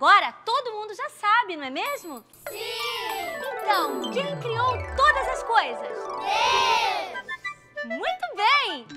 Agora todo mundo já sabe, não é mesmo? Sim! Então, quem criou todas as coisas? Deus!